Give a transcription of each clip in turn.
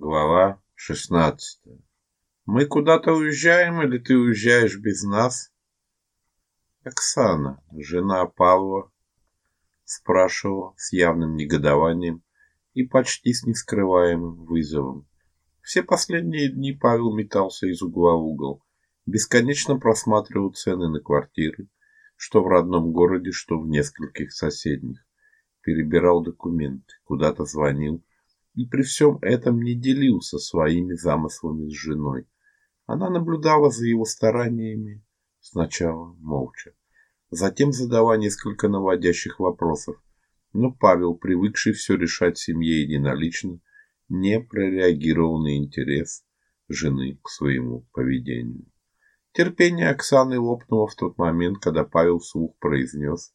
Глава шестнадцатая. Мы куда-то уезжаем или ты уезжаешь без нас? Оксана, жена Павла, спрашивала с явным негодованием и почти с нескрываемым вызовом. Все последние дни Павел метался из угла в угол, бесконечно просматривал цены на квартиры, что в родном городе, что в нескольких соседних, перебирал документы, куда-то звонил и при всем этом не делился своими замыслами с женой. Она наблюдала за его стараниями сначала молча, затем задавая несколько наводящих вопросов. Но Павел, привыкший все решать в семье единолично, не прореагировал на интерес жены к своему поведению. Терпение Оксаны лопнуло в тот момент, когда Павел вслух произнес,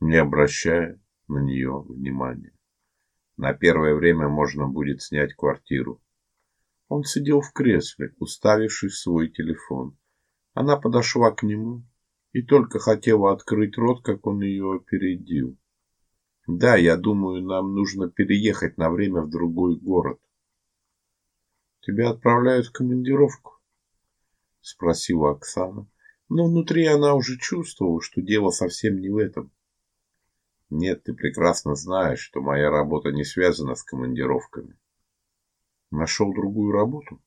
не обращая на нее внимания. На первое время можно будет снять квартиру. Он сидел в кресле, уставившись в свой телефон. Она подошла к нему и только хотела открыть рот, как он ее опередил. Да, я думаю, нам нужно переехать на время в другой город. Тебя отправляют в командировку? спросила Оксана, но внутри она уже чувствовала, что дело совсем не в этом. Нет, ты прекрасно знаешь, что моя работа не связана с командировками. Нашел другую работу?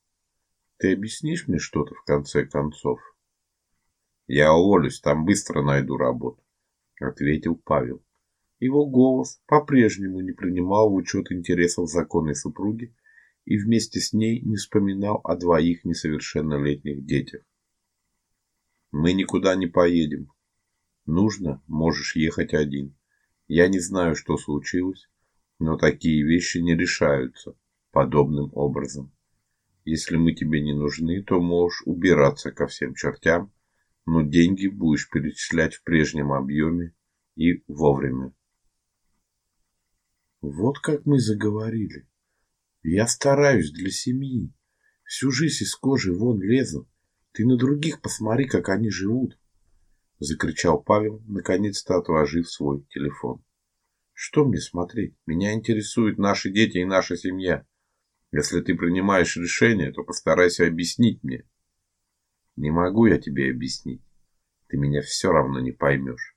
Ты объяснишь мне что-то в конце концов? Я уволюсь, там быстро найду работу, ответил Павел. Его голос по-прежнему не принимал в учет интересов законной супруги и вместе с ней не вспоминал о двоих несовершеннолетних детях. Мы никуда не поедем. Нужно, можешь ехать один. Я не знаю, что случилось, но такие вещи не решаются подобным образом. Если мы тебе не нужны, то можешь убираться ко всем чертям, но деньги будешь перечислять в прежнем объеме и вовремя. Вот как мы заговорили. Я стараюсь для семьи. Всю жизнь из кожи вон лезу. Ты на других посмотри, как они живут закричал Павел, наконец-то отложив свой телефон. Что мне смотреть? Меня интересуют наши дети и наша семья. Если ты принимаешь решение, то постарайся объяснить мне. Не могу я тебе объяснить. Ты меня все равно не поймешь.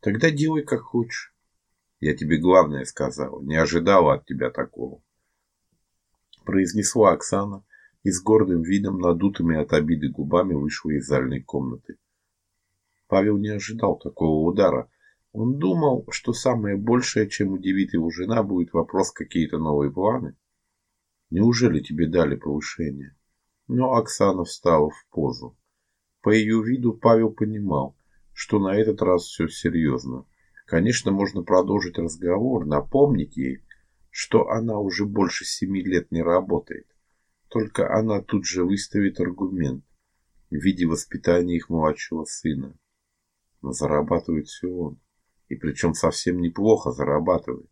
Тогда делай как хочешь. Я тебе главное сказал, не ожидала от тебя такого, произнесла Оксана и с гордым видом, надутыми от обиды губами, вышла из зальной комнаты. Павел не ожидал такого удара. Он думал, что самое большее, чем удивит его жена, будет вопрос какие-то новые планы. Неужели тебе дали повышение? Но Оксана встала в позу. По ее виду Павел понимал, что на этот раз все серьезно. Конечно, можно продолжить разговор, напомнить ей, что она уже больше семи лет не работает. Только она тут же выставит аргумент в виде воспитания их младшего сына но зарабатывает все он. И причем совсем неплохо зарабатывает.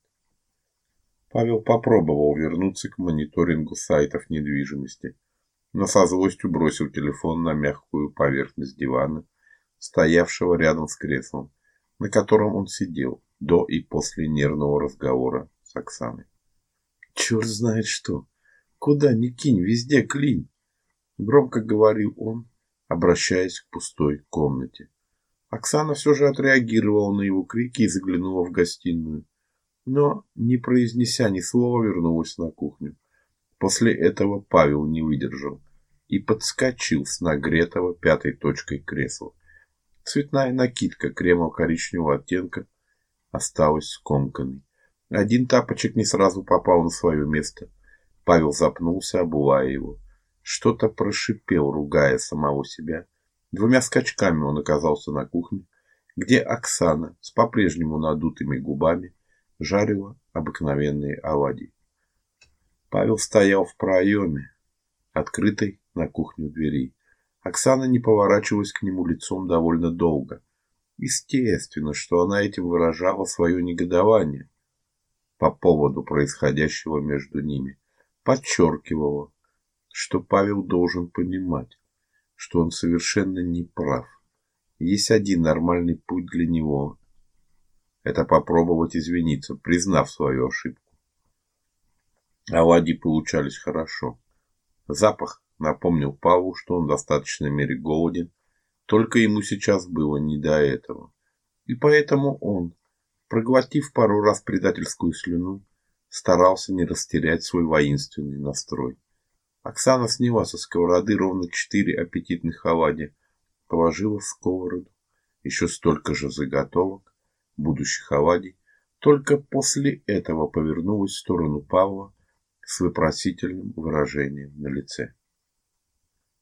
Павел попробовал вернуться к мониторингу сайтов недвижимости, но со злостью бросил телефон на мягкую поверхность дивана, стоявшего рядом с креслом, на котором он сидел до и после нервного разговора с Оксаной. Черт знает что. Куда ни кинь, везде клин, громко говорил он, обращаясь к пустой комнате. Оксана все же отреагировала на его крики и заглянула в гостиную, но, не произнеся ни слова, вернулась на кухню. После этого Павел не выдержал и подскочил с нагретого пятой точкой кресла. Цветная накидка кремово-коричневого оттенка осталась скомканной. Один тапочек не сразу попал на свое место. Павел запнулся, обувая его. Что-то прошипел, ругая самого себя Двумя скачками он оказался на кухне, где Оксана с по-прежнему надутыми губами жарила обыкновенные оладьи. Павел стоял в проеме, открытой на кухню двери. Оксана не поворачивалась к нему лицом довольно долго. Естественно, что она этим выражала свое негодование по поводу происходящего между ними, подчеркивала, что Павел должен понимать, что он совершенно не прав. Есть один нормальный путь для него. Это попробовать извиниться, признав свою ошибку. Оладьи получались хорошо. Запах напомнил Павлу, что он в достаточной мере голоден, только ему сейчас было не до этого. И поэтому он, проглотив пару раз предательскую слюну, старался не растерять свой воинственный настрой. Оксана сняла со сковороды ровно четыре аппетитных оладья, положила в сковороду еще столько же заготовок, будущих оладий, только после этого повернулась в сторону Павла с вопросительным выражением на лице.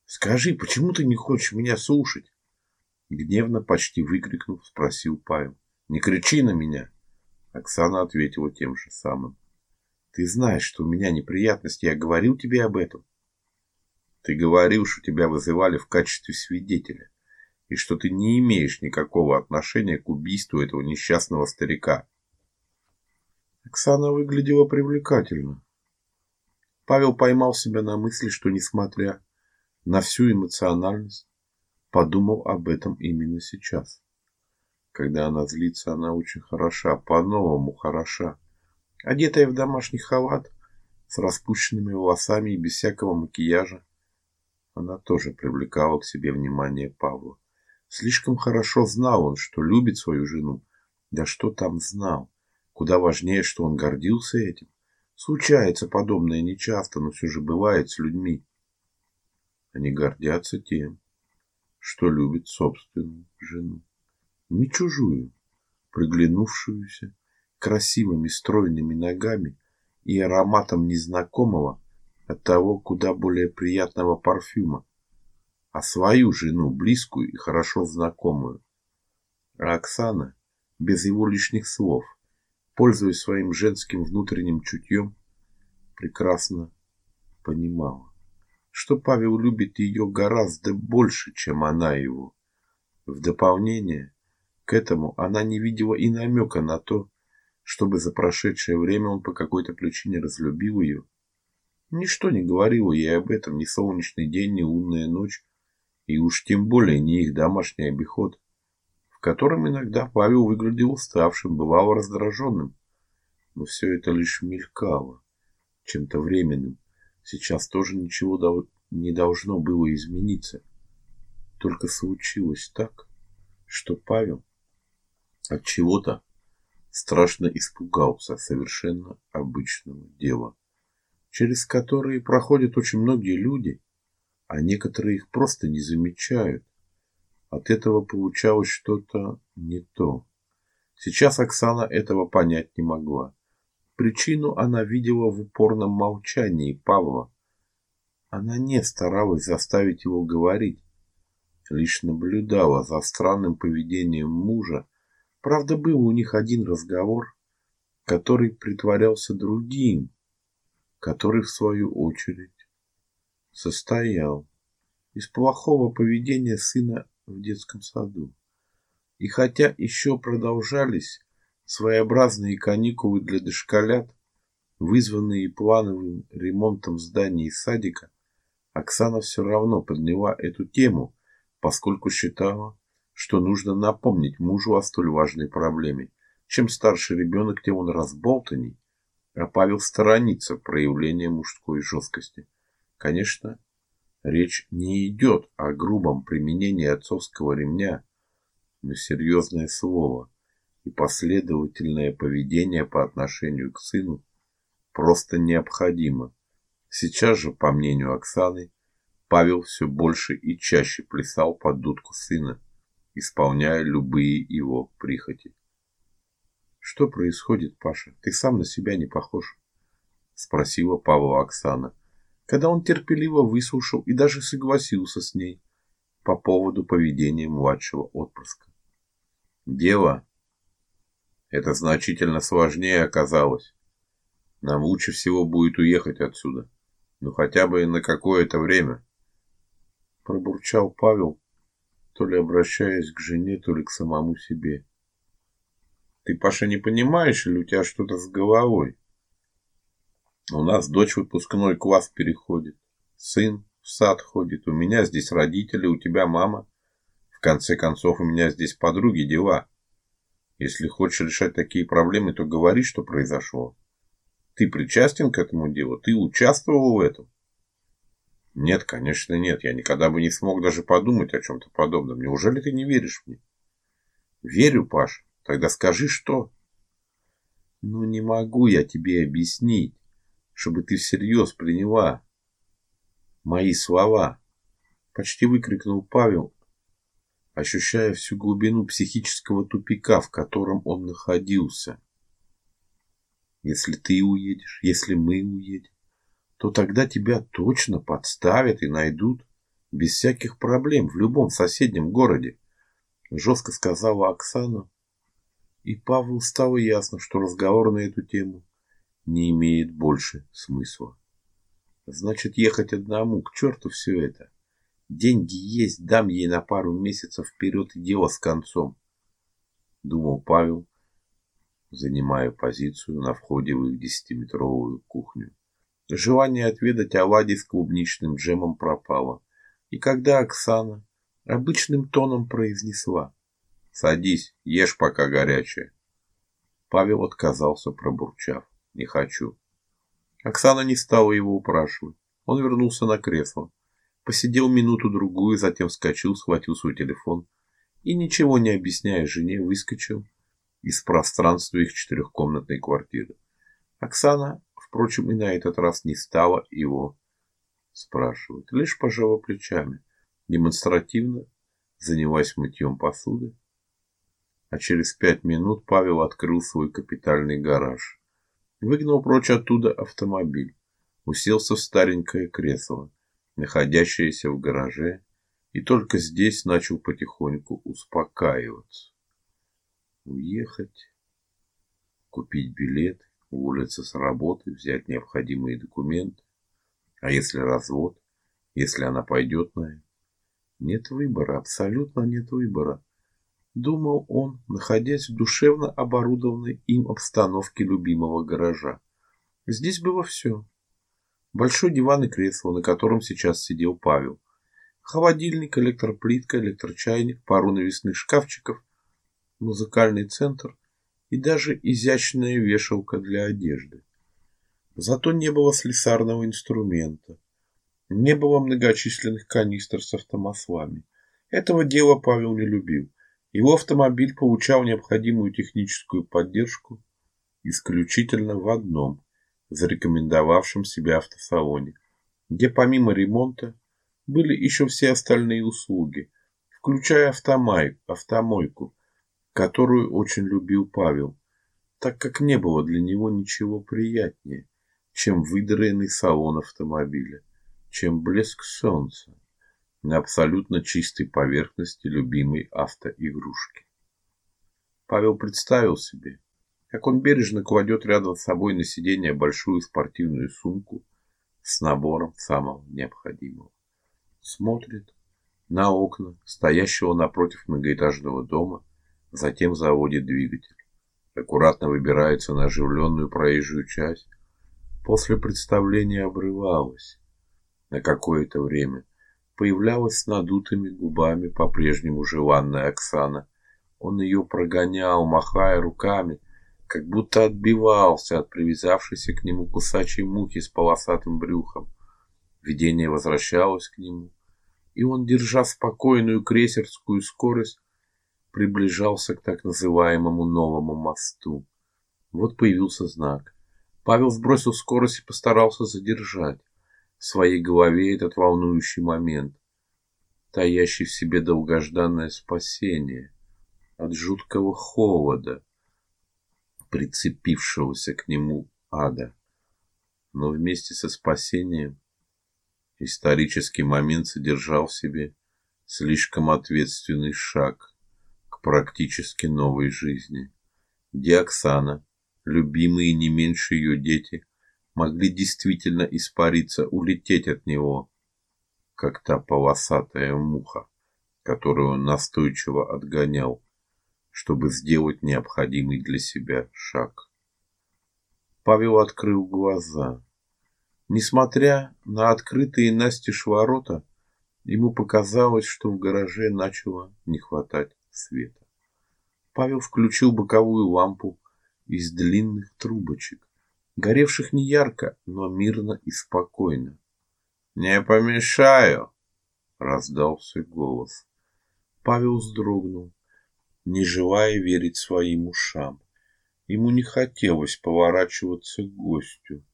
«Скажи, почему ты не хочешь меня слушать?» Гневно, почти выкрикнув, спросил Павел. «Не кричи на меня!» Оксана ответила тем же самым. «Ты знаешь, что у меня неприятности, я говорил тебе об этом». «Ты говорил, что тебя вызывали в качестве свидетеля, и что ты не имеешь никакого отношения к убийству этого несчастного старика». Оксана выглядела привлекательно. Павел поймал себя на мысли, что, несмотря на всю эмоциональность, подумал об этом именно сейчас. Когда она злится, она очень хороша, по-новому хороша. Одетая в домашний халат, с распущенными волосами и без всякого макияжа, она тоже привлекала к себе внимание Павла. Слишком хорошо знал он, что любит свою жену. Да что там знал? Куда важнее, что он гордился этим. Случается подобное нечасто, но все же бывает с людьми. Они гордятся тем, что любит собственную жену. Не чужую, приглянувшуюся красивыми стройными ногами и ароматом незнакомого, от того куда более приятного парфюма, а свою жену, близкую и хорошо знакомую. А Оксана, без его лишних слов, пользуясь своим женским внутренним чутьем, прекрасно понимала что Павел любит ее гораздо больше, чем она его. В дополнение к этому она не видела и намека на то, чтобы за прошедшее время он по какой-то причине разлюбил ее. Ничто не говорило ей об этом, ни солнечный день, ни лунная ночь, и уж тем более не их домашний обиход, в котором иногда Павел выглядел уставшим, бывало раздраженным. Но все это лишь мелькало чем-то временным, Сейчас тоже ничего не должно было измениться. Только случилось так, что Павел от чего-то страшно испугался совершенно обычного дела, через которое проходят очень многие люди, а некоторые их просто не замечают. От этого получалось что-то не то. Сейчас Оксана этого понять не могла. Причину она видела в упорном молчании Павла. Она не старалась заставить его говорить, лишь наблюдала за странным поведением мужа. Правда, был у них один разговор, который притворялся другим, который, в свою очередь, состоял из плохого поведения сына в детском саду. И хотя еще продолжались Своеобразные каникулы для дошколят, вызванные плановым ремонтом зданий и садика, Оксана все равно подняла эту тему, поскольку считала, что нужно напомнить мужу о столь важной проблеме. Чем старше ребенок, тем он разболтанней, а Павел сторонится проявления мужской жесткости. Конечно, речь не идет о грубом применении отцовского ремня, но серьезное слово – и последовательное поведение по отношению к сыну просто необходимо. Сейчас же, по мнению Оксаны, Павел все больше и чаще плясал под дудку сына, исполняя любые его прихоти. Что происходит, Паша? Ты сам на себя не похож, спросила Павла Оксана, когда он терпеливо выслушал и даже согласился с ней по поводу поведения младшего отпрыска. Дело это значительно сложнее оказалось. Нам лучше всего будет уехать отсюда. Ну хотя бы на какое-то время. Пробурчал Павел, то ли обращаясь к жене, то ли к самому себе. Ты, Паша, не понимаешь, или у тебя что-то с головой? У нас дочь выпускной класс переходит. Сын в сад ходит. У меня здесь родители, у тебя мама. В конце концов, у меня здесь подруги, дела. Если хочешь решать такие проблемы, то говори, что произошло. Ты причастен к этому делу? Ты участвовал в этом? Нет, конечно, нет. Я никогда бы не смог даже подумать о чем-то подобном. Неужели ты не веришь мне? Верю, Паш. Тогда скажи, что? Ну, не могу я тебе объяснить, чтобы ты всерьез приняла мои слова. Почти выкрикнул Павел, ощущая всю глубину психического тупика, в котором он находился. Если ты уедешь, если мы уедем, то тогда тебя точно подставят и найдут без всяких проблем в любом соседнем городе, жестко сказала Оксана. И Павлу стало ясно, что разговор на эту тему не имеет больше смысла. Значит, ехать одному, к черту все это. Деньги есть, дам ей на пару месяцев вперед и дело с концом. Думал Павел, занимая позицию на входе в их десятиметровую кухню. Желание отведать оладьи с клубничным джемом пропало. И когда Оксана обычным тоном произнесла «Садись, ешь пока горячее», Павел отказался, пробурчав «Не хочу». Оксана не стала его упрашивать. Он вернулся на кресло. Посидел минуту-другую, затем вскочил, схватил свой телефон и, ничего не объясняя жене, выскочил из пространства их четырехкомнатной квартиры. Оксана, впрочем, и на этот раз не стала его спрашивать, лишь пожала плечами, демонстративно занялась мытьем посуды. А через пять минут Павел открыл свой капитальный гараж. Выгнал прочь оттуда автомобиль, уселся в старенькое кресло находящееся в гараже, и только здесь начал потихоньку успокаиваться. Уехать, купить билет, уволиться с работы, взять необходимые документы. А если развод, если она пойдет на? Нет выбора, абсолютно нет выбора. Думал он, находясь в душевно оборудованной им обстановке любимого гаража. Здесь было все. Большой диван и кресло, на котором сейчас сидел Павел. Холодильник, электроплитка, электрочайник, пару навесных шкафчиков, музыкальный центр и даже изящная вешалка для одежды. Зато не было слесарного инструмента. Не было многочисленных канистр с автомаслами. Этого дела Павел не любил. Его автомобиль получал необходимую техническую поддержку исключительно в одном зарекомендовавшем себя автосалоне, где помимо ремонта были еще все остальные услуги, включая автомай, автомойку, которую очень любил Павел, так как не было для него ничего приятнее, чем выдраенный салон автомобиля, чем блеск солнца на абсолютно чистой поверхности любимой автоигрушки. Павел представил себе, как он бережно кладет рядом с собой на сиденье большую спортивную сумку с набором самого необходимого. Смотрит на окна стоящего напротив многоэтажного дома, затем заводит двигатель. Аккуратно выбирается на оживленную проезжую часть. После представления обрывалась на какое-то время. Появлялась с надутыми губами по-прежнему желанная Оксана. Он ее прогонял, махая руками, как будто отбивался от привязавшейся к нему кусачей мухи с полосатым брюхом. Видение возвращалось к нему, и он, держа спокойную крейсерскую скорость, приближался к так называемому новому мосту. Вот появился знак. Павел сбросил скорость и постарался задержать в своей голове этот волнующий момент, таящий в себе долгожданное спасение от жуткого холода, прицепившегося к нему ада. Но вместе со спасением исторический момент содержал в себе слишком ответственный шаг практически новой жизни, где Оксана, любимые не меньше ее дети, могли действительно испариться, улететь от него, как та полосатая муха, которую он настойчиво отгонял чтобы сделать необходимый для себя шаг. Павел открыл глаза. Несмотря на открытые настежь ворота, ему показалось, что в гараже начало не хватать света. Павел включил боковую лампу из длинных трубочек, горевших не ярко, но мирно и спокойно. «Не помешаю!» — раздался голос. Павел вздрогнул, не желая верить своим ушам. Ему не хотелось поворачиваться к гостю.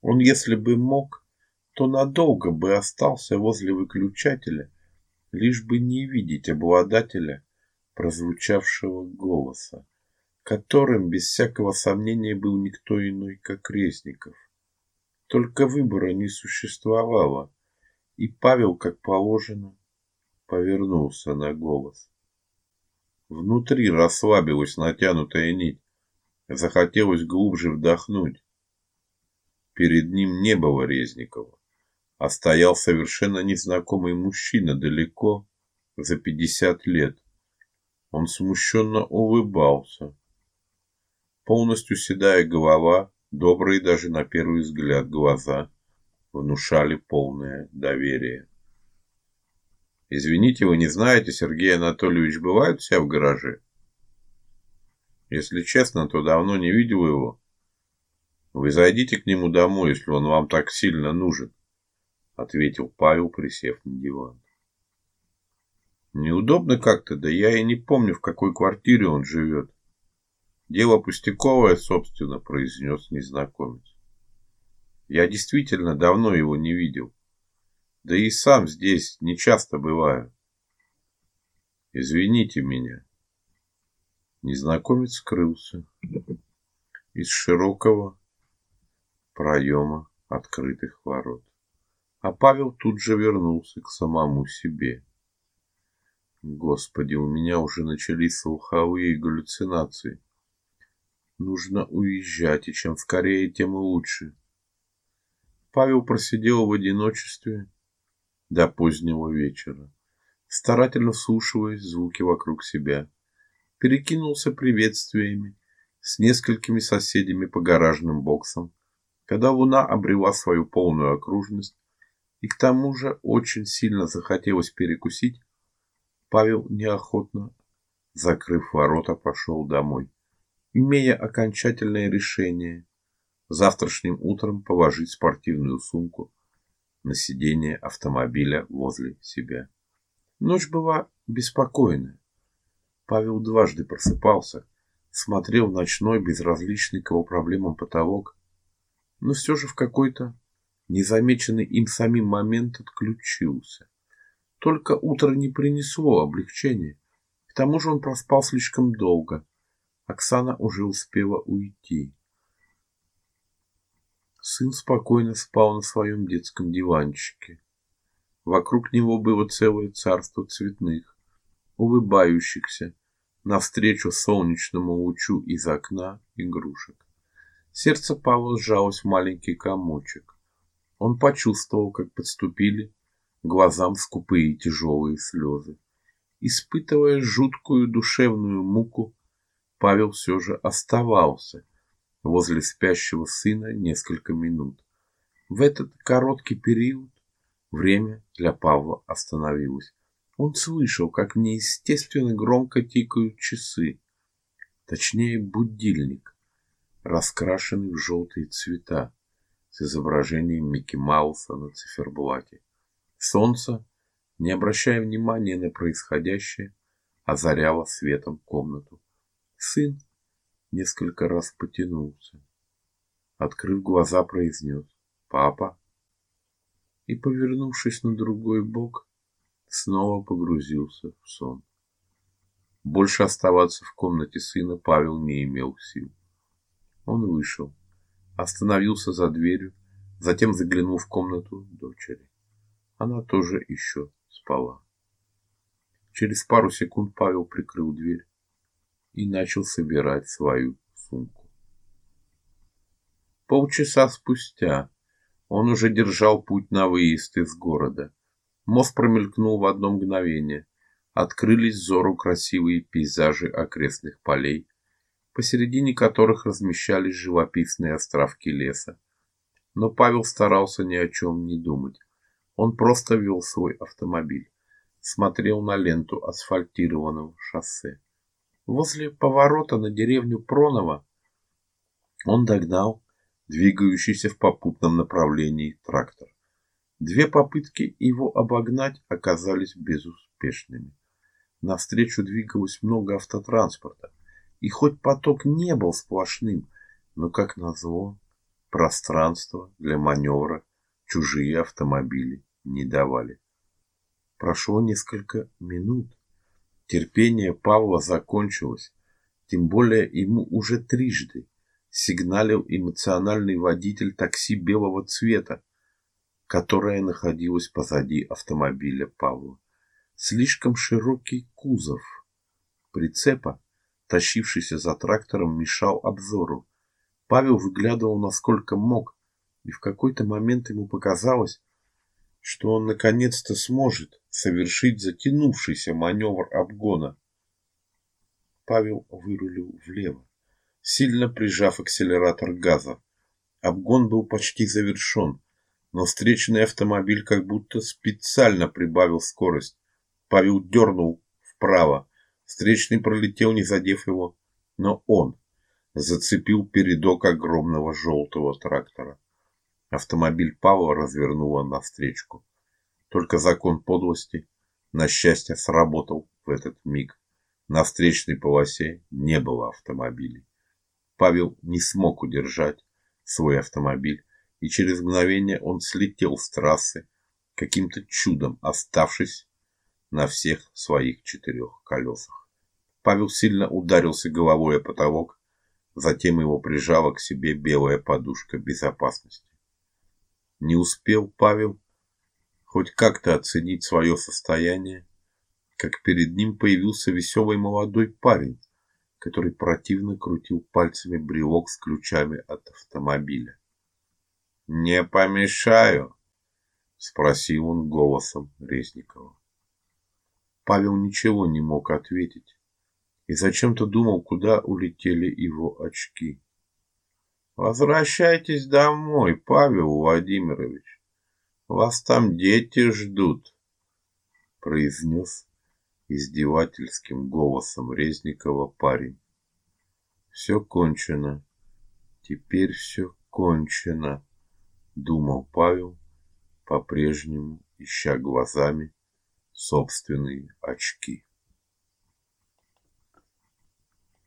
Он, если бы мог, то надолго бы остался возле выключателя, лишь бы не видеть обладателя прозвучавшего голоса, которым без всякого сомнения был никто иной, как Резников. Только выбора не существовало, и Павел, как положено, повернулся на голос. Внутри расслабилась натянутая нить. Захотелось глубже вдохнуть. Перед ним не было Резникова а стоял совершенно незнакомый мужчина далеко за пятьдесят лет. Он смущенно улыбался. Полностью седая голова, добрые даже на первый взгляд глаза внушали полное доверие. Извините, вы не знаете, Сергей Анатольевич бывает у в гараже? Если честно, то давно не видел его. Вы зайдите к нему домой, если он вам так сильно нужен ответил Павел, присев на диван. Неудобно как-то, да я и не помню, в какой квартире он живет. Дело пустяковое, собственно, произнес незнакомец. Я действительно давно его не видел. Да и сам здесь не часто бываю. Извините меня. Незнакомец скрылся. Из широкого проема открытых ворот. А Павел тут же вернулся к самому себе. Господи, у меня уже начались слуховые галлюцинации. Нужно уезжать, и чем скорее, тем лучше. Павел просидел в одиночестве до позднего вечера, старательно вслушиваясь звуки вокруг себя. Перекинулся приветствиями с несколькими соседями по гаражным боксам. Когда луна обрела свою полную окружность, и к тому же очень сильно захотелось перекусить, Павел неохотно, закрыв ворота, пошел домой, имея окончательное решение завтрашним утром положить спортивную сумку на сиденье автомобиля возле себя. Ночь была беспокойная. Павел дважды просыпался, смотрел ночной безразличный к его проблемам потолок, но все же в какой-то незамеченный им самим момент отключился. Только утро не принесло облегчения. К тому же он проспал слишком долго. Оксана уже успела уйти. Сын спокойно спал на своем детском диванчике. Вокруг него было целое царство цветных, улыбающихся навстречу солнечному лучу из окна игрушек. Сердце Павла сжалось в маленький комочек. Он почувствовал, как подступили глазам скупые тяжелые слезы. Испытывая жуткую душевную муку, Павел все же оставался возле спящего сына несколько минут. В этот короткий период время для Павла остановилось. Он слышал, как неестественно громко тикают часы, точнее будильник, раскрашенный в желтые цвета с изображением Микки Мауса на циферблате. Солнце, не обращая внимания на происходящее, озаряло светом комнату. Сын несколько раз потянулся. Открыв глаза, произнес «Папа!» и, повернувшись на другой бок, снова погрузился в сон. Больше оставаться в комнате сына Павел не имел сил. Он вышел остановился за дверью, затем заглянул в комнату дочери. Она тоже еще спала. Через пару секунд Павел прикрыл дверь и начал собирать свою сумку. Полчаса спустя он уже держал путь на выезд из города. Мост промелькнул в одно мгновение. Открылись взору красивые пейзажи окрестных полей, посередине которых размещались живописные островки леса. Но Павел старался ни о чем не думать. Он просто вел свой автомобиль, смотрел на ленту асфальтированного шоссе. Возле поворота на деревню Проново он догнал двигающийся в попутном направлении трактор. Две попытки его обогнать оказались безуспешными. Навстречу двигалось много автотранспорта, и хоть поток не был сплошным, но, как назло, пространство для маневра чужие автомобили не давали. Прошло несколько минут. Терпение Павла закончилось, тем более ему уже трижды сигналил эмоциональный водитель такси белого цвета, которое находилось позади автомобиля Павла. Слишком широкий кузов прицепа, тащившийся за трактором, мешал обзору. Павел выглядывал насколько мог, и в какой-то момент ему показалось, что он наконец-то сможет совершить затянувшийся маневр обгона. Павел вырулил влево, сильно прижав акселератор газа. Обгон был почти завершен, но встречный автомобиль как будто специально прибавил скорость. Павел дернул вправо. Встречный пролетел, не задев его, но он зацепил передок огромного желтого трактора. Автомобиль Павла развернуло навстречу. Только закон подлости, на счастье, сработал в этот миг. На встречной полосе не было автомобилей. Павел не смог удержать свой автомобиль, и через мгновение он слетел с трассы, каким-то чудом оставшись на всех своих четырех колесах. Павел сильно ударился головой о потолок, затем его прижала к себе белая подушка безопасности. Не успел Павел хоть как-то оценить свое состояние, как перед ним появился веселый молодой парень, который противно крутил пальцами брелок с ключами от автомобиля. «Не помешаю?» — спросил он голосом Резникова. Павел ничего не мог ответить и зачем-то думал, куда улетели его очки. Возвращайтесь домой, Павел Владимирович. Вас там дети ждут, произнес издевательским голосом Резникова парень. Все кончено. Теперь все кончено, думал Павел, по-прежнему ища глазами собственные очки.